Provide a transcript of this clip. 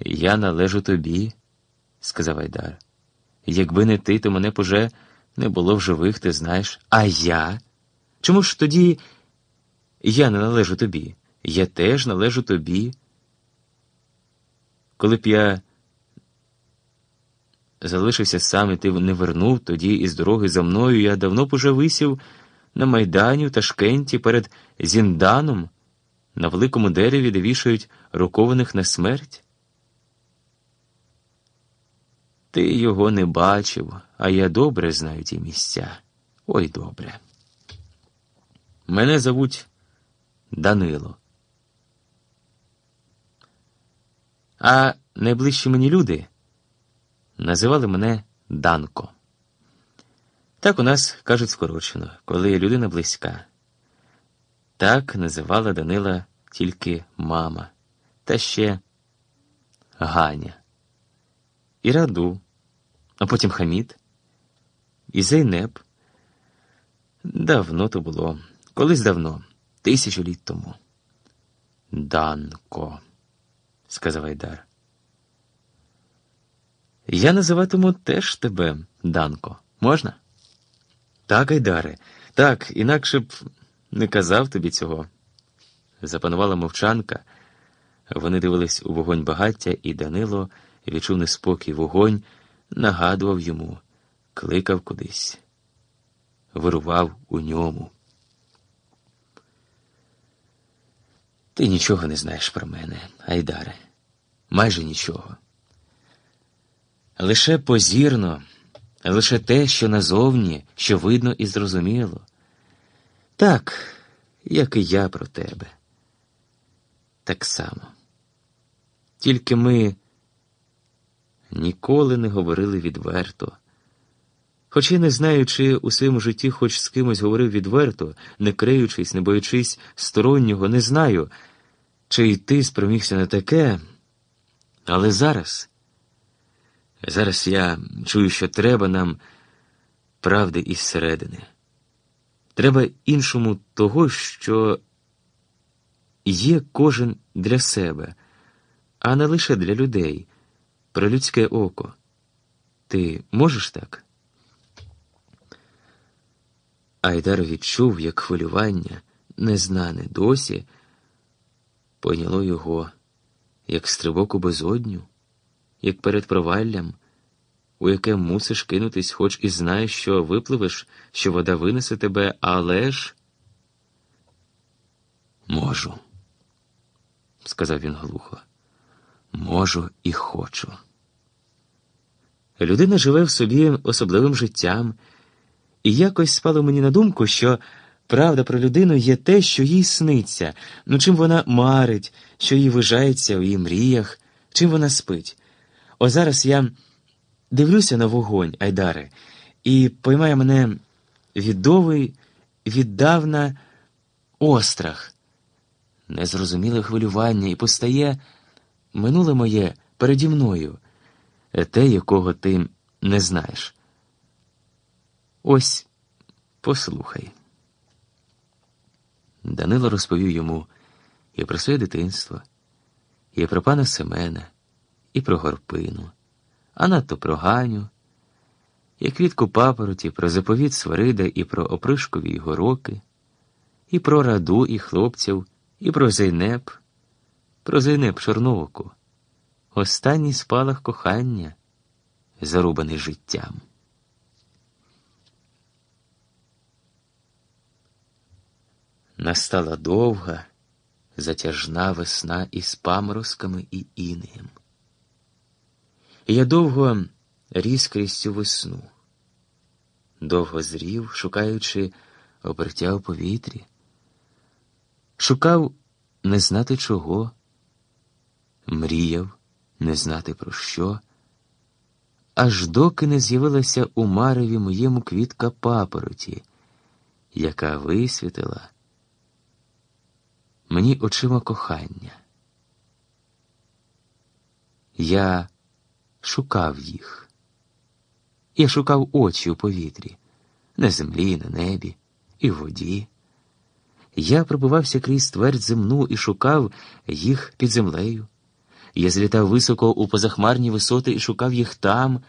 Я належу тобі, сказав Айдар. Якби не ти, то мене б уже не було в живих, ти знаєш. А я? Чому ж тоді я не належу тобі? Я теж належу тобі. Коли б я залишився сам і ти не вернув, тоді із дороги за мною я давно б уже висів на Майдані в Ташкенті перед Зінданом на великому дереві, де вішають рукованих на смерть. Ти його не бачив, а я добре знаю ті місця. Ой добре. Мене зовуть Данило. А найближчі мені люди називали мене Данко. Так у нас кажуть скорочено, коли людина близька. Так називала Данила тільки мама, та ще Ганя, і Раду, а потім Хамід, і Зейнеп. Давно то було, колись давно, тисячу літ тому. Данко, сказав Айдар. Я називатиму теж тебе, Данко, можна? Так, Айдаре, так, інакше б не казав тобі цього. Запанувала мовчанка. Вони дивились у вогонь багаття, і Данило відчув неспокій вогонь, нагадував йому, кликав кудись, вирував у ньому. Ти нічого не знаєш про мене, Айдаре, майже нічого. Лише позірно, лише те, що назовні, що видно і зрозуміло. Так, як і я про тебе. Так само. Тільки ми ніколи не говорили відверто. Хоч я не знаю, чи у своєму житті хоч з кимось говорив відверто, не криючись, не боючись стороннього, не знаю, чи й ти спромігся на таке, але зараз. Зараз я чую, що треба нам правди із середини. Треба іншому того, що є кожен для себе, а не лише для людей, про людське око. Ти можеш так? Айдар відчув, як хвилювання, незнане досі, поняло його, як стрибок у безодню як перед проваллям, у яке мусиш кинутись, хоч і знаєш, що випливеш, що вода винесе тебе, але ж. Можу, сказав він глухо. Можу і хочу. Людина живе в собі особливим життям, і якось спало мені на думку, що правда про людину є те, що їй сниться, ну чим вона марить, що їй вижається у її мріях, чим вона спить. О зараз я дивлюся на вогонь, Айдаре, і поймає мене відовий, віддавна острах, незрозуміле хвилювання, і постає минуле моє переді мною, те, якого ти не знаєш. Ось послухай. Данило розповів йому і про своє дитинство, і про пана Семена і про горпину, а надто про Ганю, і квітку папороті, про заповіт Свирида і про опришкові гороки, і про раду і хлопців, і про Зейнеп, про Зейнеп Чорновоку, останній спалах кохання, зарубаний життям. Настала довга, затяжна весна із паморозками і інеєм. І я довго ріс крізь цю весну, довго зрів, шукаючи обертя у повітрі, шукав не знати чого, мріяв не знати про що, аж доки не з'явилася у мареві моєму квітка папороті, яка висвітила мені очима кохання. Я шукав їх. Я шукав очі у повітрі, на землі, на небі і в воді. Я пробивався крізь твердь земну і шукав їх під землею. Я злітав високо у позахмарні висоти і шукав їх там.